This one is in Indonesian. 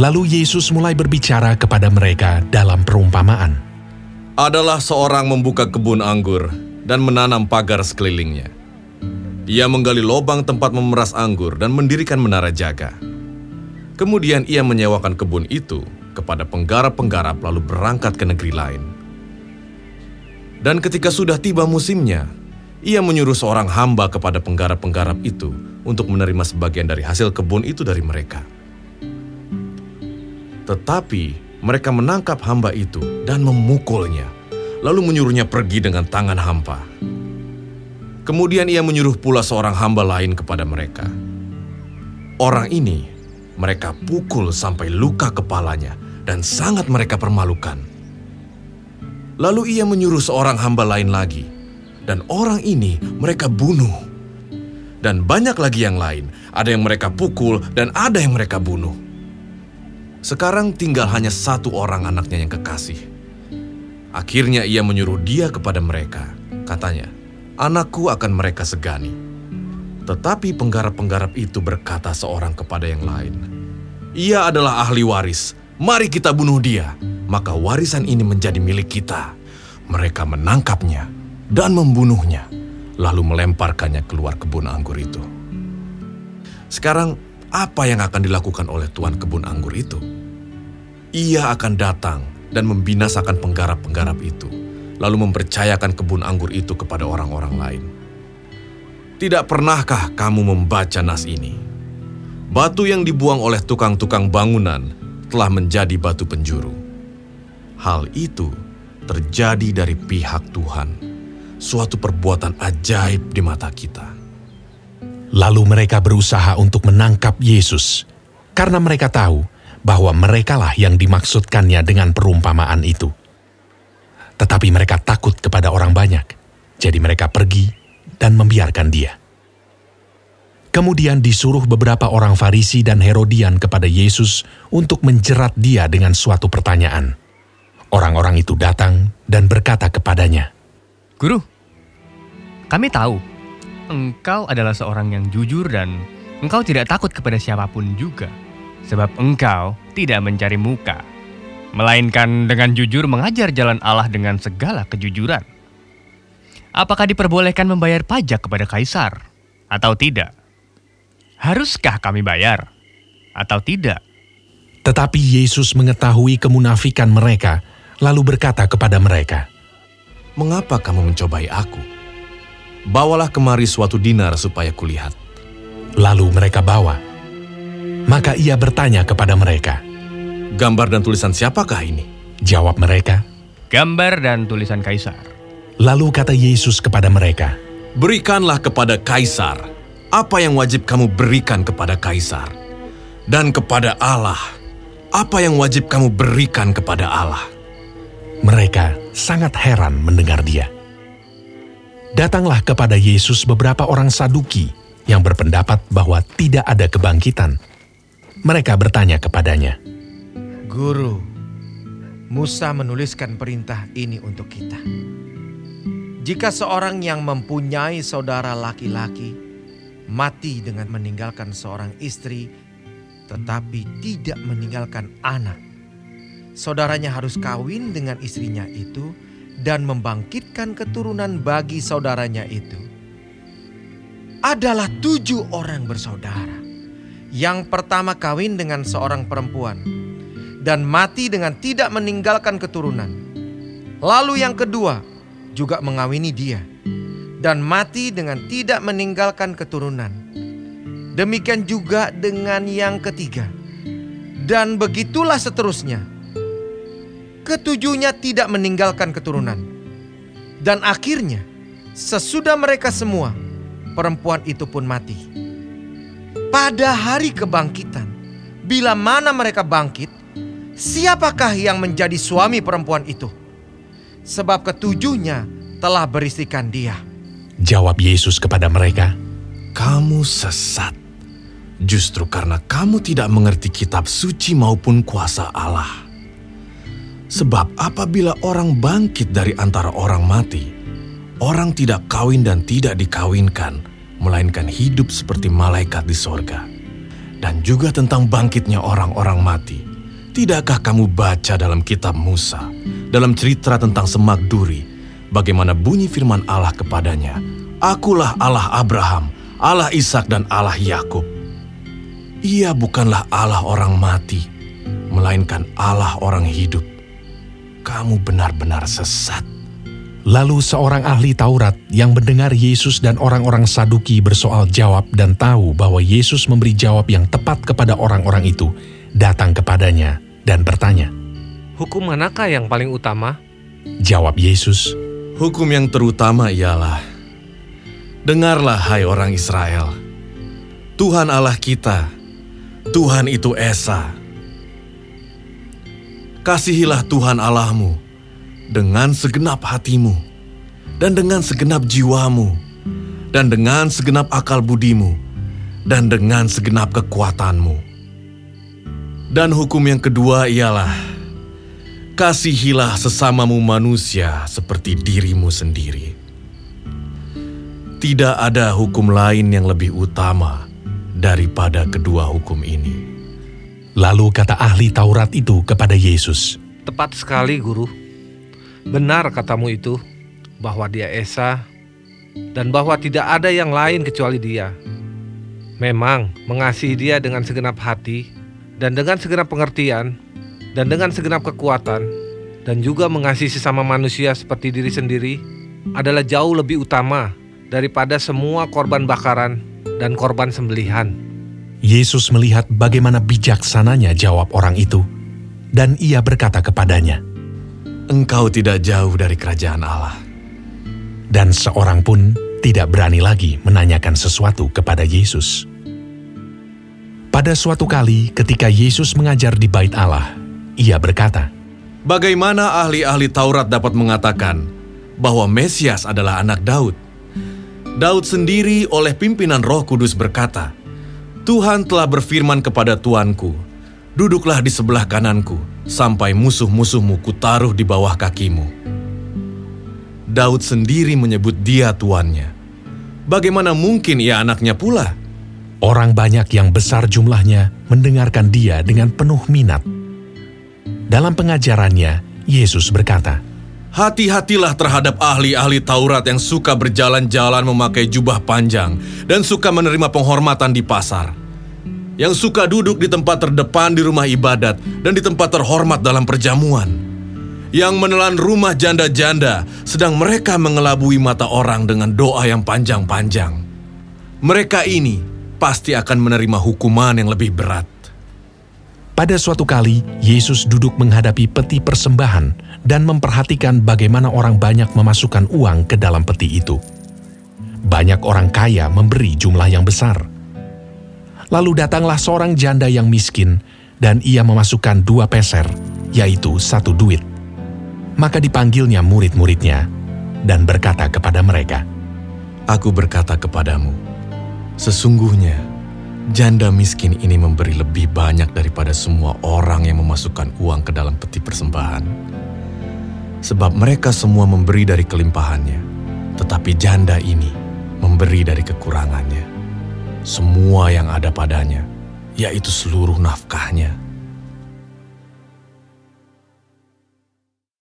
Lalu Yesus mulai berbicara kepada mereka dalam perumpamaan. Adalah seorang membuka kebun anggur dan menanam pagar sekelilingnya. Ia menggali lubang tempat memeras anggur dan mendirikan menara jaga. Kemudian ia menyewakan kebun itu kepada penggarap-penggarap lalu berangkat ke negeri lain. Dan ketika sudah tiba musimnya, ia menyuruh seorang hamba kepada penggarap-penggarap itu untuk menerima sebagian dari hasil kebun itu dari mereka. Tetapi mereka menangkap hamba itu dan memukulnya, lalu menyuruhnya pergi dengan tangan hampa. Kemudian ia menyuruh pula seorang hamba lain kepada mereka. Orang ini mereka pukul sampai luka kepalanya dan sangat mereka permalukan. Lalu ia menyuruh seorang hamba lain lagi, dan orang ini mereka bunuh. Dan banyak lagi yang lain, ada yang mereka pukul dan ada yang mereka bunuh. Sekarang tinggal hanya satu orang anaknya yang kekasih. Akhirnya ia menyuruh dia kepada mereka. Katanya, anakku akan mereka segani. Tetapi penggarap-penggarap itu berkata seorang kepada yang lain, Ia adalah ahli waris, mari kita bunuh dia, maka warisan ini menjadi milik kita. Mereka menangkapnya dan membunuhnya, lalu melemparkannya keluar kebun anggur itu. Sekarang, apa yang akan dilakukan oleh tuan kebun anggur itu? Ia akan datang dan membinasakan penggarap-penggarap itu, lalu mempercayakan kebun anggur itu kepada orang-orang lain. Tidak pernahkah kamu membaca nas ini? Batu yang dibuang oleh tukang-tukang bangunan telah menjadi batu penjuru. Hal itu terjadi dari pihak Tuhan, suatu perbuatan ajaib di mata kita. Lalu mereka berusaha untuk menangkap Yesus, karena mereka tahu bahwa merekalah yang dimaksudkannya dengan perumpamaan itu. Tetapi mereka takut kepada orang banyak, jadi mereka pergi dan membiarkan dia. Kemudian disuruh beberapa orang Farisi dan Herodian kepada Yesus untuk menjerat dia dengan suatu pertanyaan. Orang-orang itu datang dan berkata kepadanya, Guru, kami tahu engkau adalah seorang yang jujur dan engkau tidak takut kepada siapa pun juga. Sebab engkau tidak mencari muka, melainkan dengan jujur mengajar jalan Allah dengan segala kejujuran. Apakah diperbolehkan membayar pajak kepada kaisar atau tidak? Haruskah kami bayar atau tidak? Tetapi Yesus mengetahui kemunafikan mereka, lalu berkata kepada mereka, Mengapa kamu mencobai aku? Bawalah kemari suatu dinar supaya kulihat. Lalu mereka bawa. Maka ia bertanya kepada mereka, Gambar dan tulisan siapakah ini? Jawab mereka, Gambar dan tulisan kaisar. Lalu kata Yesus kepada mereka, Berikanlah kepada kaisar apa yang wajib kamu berikan kepada kaisar, dan kepada Allah apa yang wajib kamu berikan kepada Allah. Mereka sangat heran mendengar dia. Datanglah kepada Yesus beberapa orang Saduki yang berpendapat bahwa tidak ada kebangkitan. Mereka bertanya kepadanya, Guru, Musa menuliskan perintah ini untuk kita. Jika seorang yang mempunyai saudara laki-laki mati dengan meninggalkan seorang istri, tetapi tidak meninggalkan anak, saudaranya harus kawin dengan istrinya itu dan membangkitkan keturunan bagi saudaranya itu. Adalah tujuh orang bersaudara. Yang pertama kawin dengan seorang perempuan dan mati dengan tidak meninggalkan keturunan. Lalu yang kedua juga mengawini dia dan mati dengan tidak meninggalkan keturunan. Demikian juga dengan yang ketiga. Dan begitulah seterusnya. Ketujuhnya tidak meninggalkan keturunan. Dan akhirnya sesudah mereka semua perempuan itu pun mati. Pada hari kebangkitan, bila mana mereka bangkit, siapakah yang menjadi suami perempuan itu? Sebab ketujuhnya telah beristikan dia. Jawab Yesus kepada mereka, Kamu sesat. Justru karena kamu tidak mengerti kitab suci maupun kuasa Allah. Sebab apabila orang bangkit dari antara orang mati, orang tidak kawin dan tidak dikawinkan, melainkan hidup seperti malaikat di sorga. dan juga tentang bangkitnya orang-orang mati. Tidakkah kamu baca dalam kitab Musa, dalam cerita tentang semak duri, bagaimana bunyi firman Allah kepadanya, Akulah Allah Abraham, Allah Ishak dan Allah Yakub. Ia bukanlah Allah orang mati, melainkan Allah orang hidup. Kamu benar-benar sesat. Lalu seorang ahli Taurat yang mendengar Yesus dan orang-orang Saduki bersoal jawab dan tahu bahwa Yesus memberi jawab yang tepat kepada orang-orang itu, datang kepadanya dan bertanya. Hukum manakah yang paling utama? Jawab Yesus, Hukum yang terutama ialah, Dengarlah hai orang Israel, Tuhan Allah kita, Tuhan itu Esa. Kasihilah Tuhan Allahmu dengan segenap hatimu, dan dengan segenap jiwamu, dan dengan segenap akal budimu, dan dengan segenap kekuatanmu. Dan hukum yang kedua ialah, kasihilah sesamamu manusia seperti dirimu sendiri. Tidak ada hukum lain yang lebih utama daripada kedua hukum ini. Lalu kata ahli Taurat itu kepada Yesus, Tepat sekali, Guru. Benar katamu itu, bahwa dia Esa, dan bahwa tidak ada yang lain kecuali dia. Memang, mengasihi dia dengan segenap hati, dan dengan segenap pengertian, dan dengan segenap kekuatan, dan juga mengasihi sesama manusia seperti diri sendiri, adalah jauh lebih utama daripada semua korban bakaran dan korban sembelihan. Yesus melihat bagaimana bijaksananya jawab orang itu, dan ia berkata kepadanya, Engkau tidak jauh dari kerajaan Allah. dan seorang pun tidak berani lagi menanyakan sesuatu kepada Yesus. Pada suatu kali ketika Yesus mengajar di bait Allah, ia berkata, Bagaimana ahli-ahli Taurat dapat mengatakan bahwa Mesias adalah anak Daud? Daud sendiri oleh pimpinan Roh Kudus berkata, "Tuhan telah berfirman kepada Tuanku, duduklah di sebelah kananku sampai musuh-musuhmu kutaruh di bawah kakimu." Daud sendiri menyebut dia tuannya. Bagaimana mungkin ia anaknya pula? Orang banyak yang besar jumlahnya mendengarkan dia dengan penuh minat. Dalam pengajarannya, Yesus berkata, Hati-hatilah terhadap ahli-ahli Taurat yang suka berjalan-jalan memakai jubah panjang dan suka menerima penghormatan di pasar. Yang suka duduk di tempat terdepan di rumah ibadat dan di tempat terhormat dalam perjamuan. Yang menelan rumah janda-janda sedang mereka mengelabui mata orang dengan doa yang panjang-panjang. Mereka ini pasti akan menerima hukuman yang lebih berat. Pada suatu kali, Yesus duduk menghadapi peti persembahan dan memperhatikan bagaimana orang banyak memasukkan uang ke dalam peti itu. Banyak orang kaya memberi jumlah yang besar. Lalu datanglah seorang janda yang miskin, dan ia memasukkan dua peser, yaitu satu duit. Maka dipanggilnya murid-muridnya, dan berkata kepada mereka, Aku berkata kepadamu, sesungguhnya janda miskin ini memberi lebih banyak daripada semua orang yang memasukkan uang ke dalam peti persembahan. Sebab mereka semua memberi dari kelimpahannya, tetapi janda ini memberi dari kekurangannya. Semua yang ada padanya, yaitu seluruh nafkahnya,